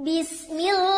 بسم الله